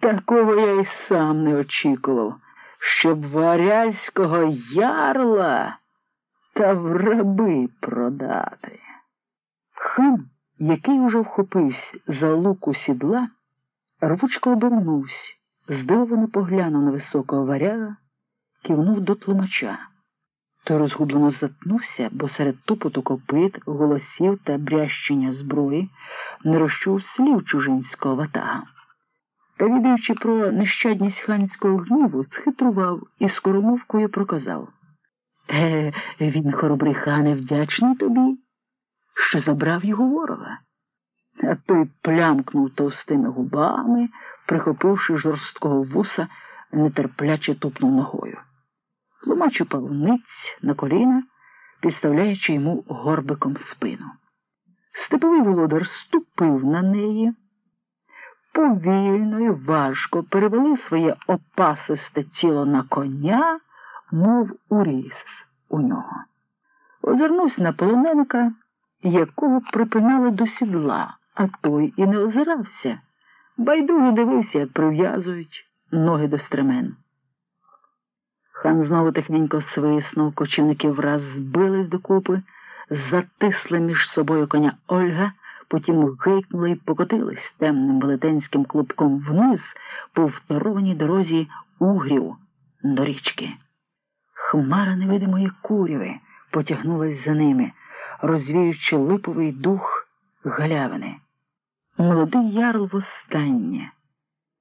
Такого я й сам не очікував, щоб варязького ярла та в раби продати. Хан, який уже вхопився за луку сідла, рвучко обернувся, здивовано поглянув на високого варяга, кивнув до тлумача. Той розгублено затнувся, бо серед тупоту копит, голосів та брящення зброї не розчув слів чужинського ватага. Та, відаючи про нещадність ханського гніву, схитрував і скоромовкою проказав Е, він, хоробрий хане, вдячний тобі, що забрав його ворога. А той плямкнув товстими губами, прихопивши жорсткого вуса, нетерпляче тупнув ногою. Тлумач упав на коліна, підставляючи йому горбиком спину. Степовий володар ступив на неї, повільно і важко перевели своє опасисте тіло на коня, мов уріс у нього. Озирнувся на полоненка, якого припинали до сідла, а той і не озирався. Байдуже дивився, як прив'язують ноги до стремен. Хан знову тихненько свиснув, кочівники враз збились докупи, затисли між собою коня Ольга, потім гикнули і покотились темним велетенським клубком вниз по второваній дорозі угрів до річки. Хмара невидимої куряви потягнулась за ними, розвіючи липовий дух галявини. Молодий ярл востаннє,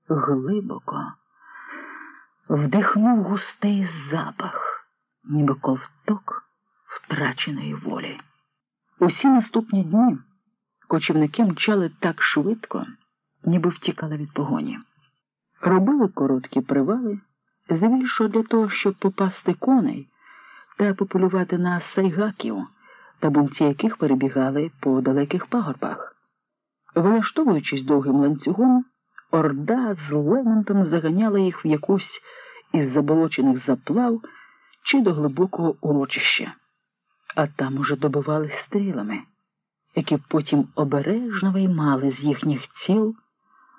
глибоко вдихнув густий запах, ніби ковток втраченої волі. Усі наступні дні кочівники мчали так швидко, ніби втікали від погоні. Робили короткі привали, здебільшого для того, щоб попасти коней та пополювати на сайгаків, табунці яких перебігали по далеких пагорбах. Вилаштовуючись довгим ланцюгом, орда з лементом заганяла їх в якусь із заболочених заплав чи до глибокого урочища, а там уже добивали стрілами, які потім обережно виймали з їхніх тіл,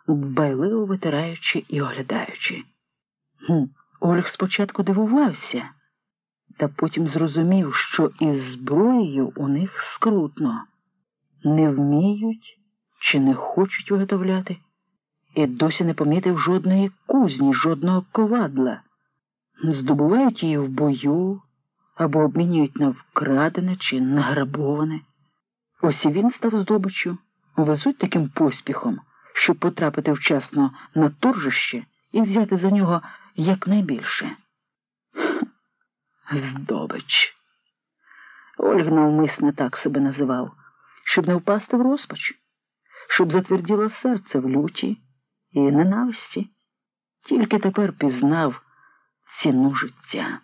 дбайливо витираючи і оглядаючи. Ольг спочатку дивувався, та потім зрозумів, що із зброєю у них скрутно, не вміють чи не хочуть виготовляти і досі не помітив жодної кузні, жодного ковадла. Здобувають її в бою або обмінюють на вкрадене чи награбоване. Ось і він став здобиччю, везуть таким поспіхом, щоб потрапити вчасно на торжище і взяти за нього якнайбільше. Здобич. Ольг навмисне так себе називав, щоб не впасти в розпач, щоб затверділо серце в люті і ненависті, тільки тепер пізнав ціну життя.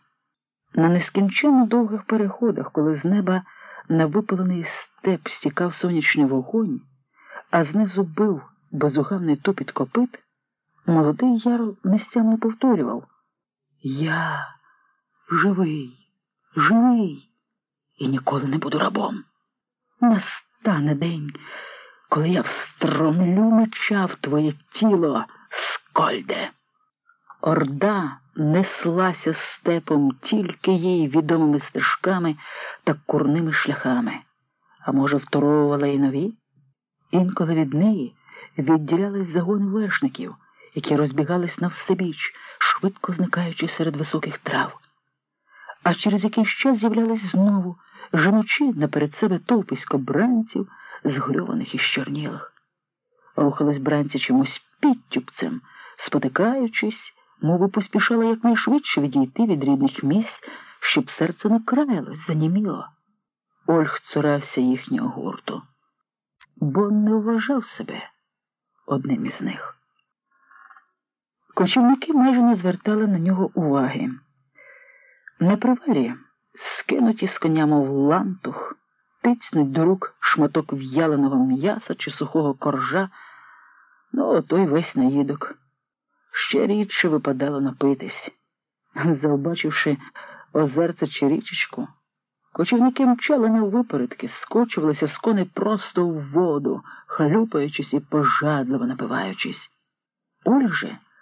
На нескінченно довгих переходах, коли з неба на випалений степ стікав сонячний вогонь, а знизу бив безугавний тупіт копит, молодий ярл нестямно повторював Я живий, живий і ніколи не буду рабом. Настане день коли я встромлю меча в твоє тіло, скольде. Орда неслася степом тільки їй відомими стежками та курними шляхами, а може, второвувала й нові? Інколи від неї відділялись загони вершників, які розбігались на всебіч, швидко зникаючи серед високих трав. А через якийсь час з'являлись знову, женучи наперед себе товписько бранців, згрьованих і щорнілих. Рухались бранці чомусь підтюпцем, спотикаючись, мову поспішала якнайшвидше відійти від рідних місць, щоб серце не краялось, заніміло. Ольг цурався їхнього гурту, бо не вважав себе одним із них. Кочівники майже не звертали на нього уваги. На привалі, скинуті з коня, мов лантух, тицнуть до рук шматок в'яленого м'яса чи сухого коржа, ну той весь наїдок. Ще рідше випадало напитись. Завбачивши озерце чи річечку, кочівники мчали на випередки, скочувалися з коней просто в воду, хлюпаючись і пожадливо напиваючись. Ольже